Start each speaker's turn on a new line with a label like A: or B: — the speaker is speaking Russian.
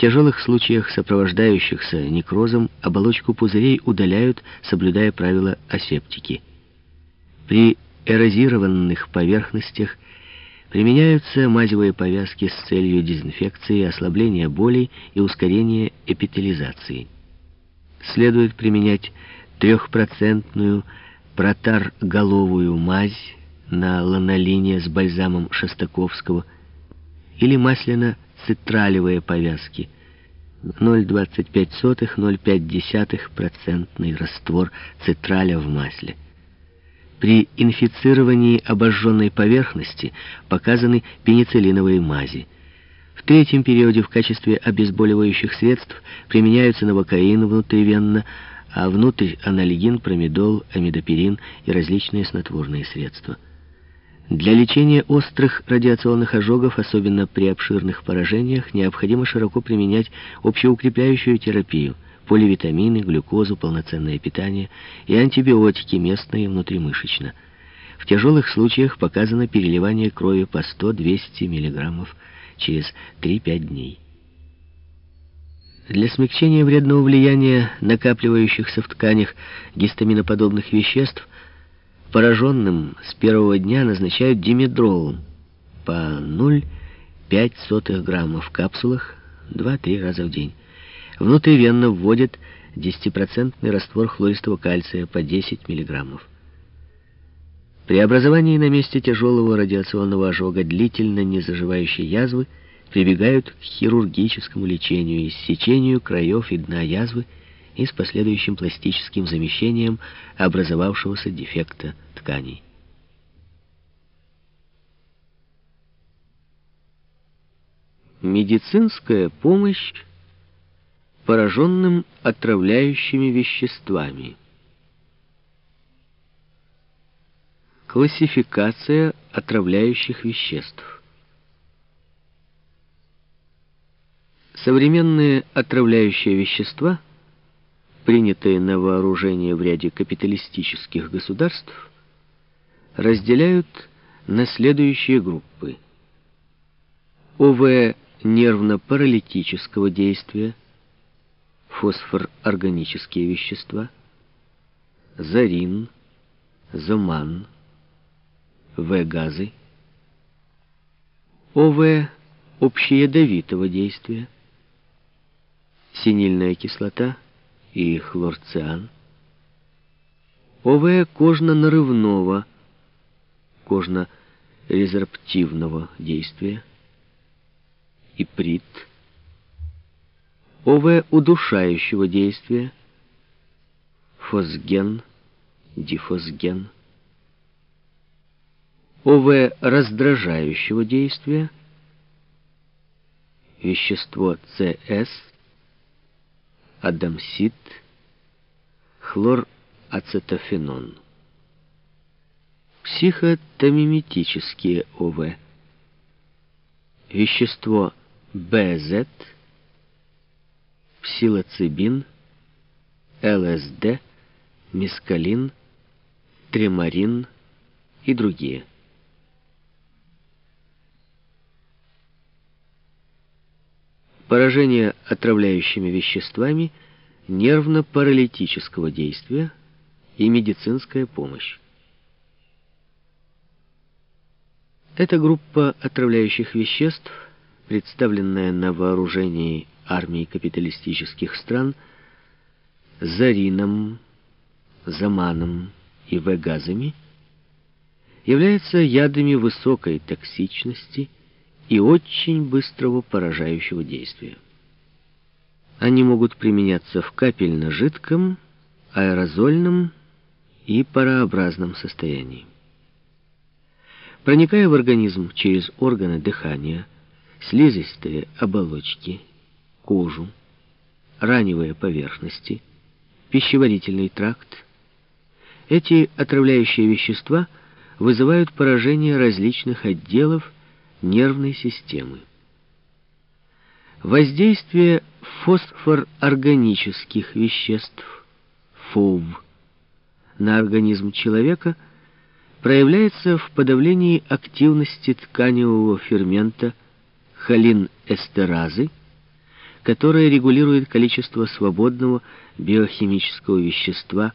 A: тяжелых случаях, сопровождающихся некрозом, оболочку пузырей удаляют, соблюдая правила асептики. При эрозированных поверхностях применяются мазевые повязки с целью дезинфекции, ослабления болей и ускорения эпителизации. Следует применять трехпроцентную протарголовую мазь на ланолине с бальзамом Шостаковского или масляно-цитралевые повязки 0,25-0,5% раствор цитраля в масле. При инфицировании обожженной поверхности показаны пенициллиновые мази. В третьем периоде в качестве обезболивающих средств применяются новокаин внутривенно, а внутрь анальгин, промедол, амидопирин и различные снотворные средства. Для лечения острых радиационных ожогов, особенно при обширных поражениях, необходимо широко применять общеукрепляющую терапию, поливитамины, глюкозу, полноценное питание и антибиотики местно и внутримышечно. В тяжелых случаях показано переливание крови по 100-200 мг через 3-5 дней. Для смягчения вредного влияния накапливающихся в тканях гистаминоподобных веществ пораженным с первого дня назначают димедрол по 0,5 грамма в капсулах 2-3 раза в день. Внутривенно вводят 10% раствор хлористого кальция по 10 мг. При образовании на месте тяжелого радиационного ожога длительно не заживающей язвы прибегают к хирургическому лечению, иссечению краев и дна язвы и с последующим пластическим замещением образовавшегося дефекта тканей. Медицинская помощь пораженным отравляющими веществами. Классификация отравляющих веществ. Современные отравляющие вещества, принятые на вооружение в ряде капиталистических государств, разделяют на следующие группы. ОВ нервно-паралитического действия, фосфор-органические вещества, зарин, зоман, В-газы, ОВ общеядовитого действия, синильная кислота и хлорциан. ОВ кожно-нарывного, кожно-резорптивного действия, иприт, ОВ удушающего действия, фосген, дифосген, ОВ раздражающего действия, вещество ЦС, адамсит, хлорацетофенон. Психотомиметические ОВ. Вещество БЗ, псилоцибин, ЛСД, мескалин, тремарин и другие. Поражение отравляющими веществами, нервно-паралитического действия и медицинская помощь. Эта группа отравляющих веществ, представленная на вооружении армии капиталистических стран, зарином, заманом и вегазами, является ядами высокой токсичности – и очень быстрого поражающего действия. Они могут применяться в капельно-жидком, аэрозольном и парообразном состоянии. Проникая в организм через органы дыхания, слизистые оболочки, кожу, раневые поверхности, пищеварительный тракт, эти отравляющие вещества вызывают поражение различных отделов нервной системы. Воздействие фосфорорганических веществ, ФОВ, на организм человека проявляется в подавлении активности тканевого фермента холинэстеразы, которое регулирует количество свободного биохимического вещества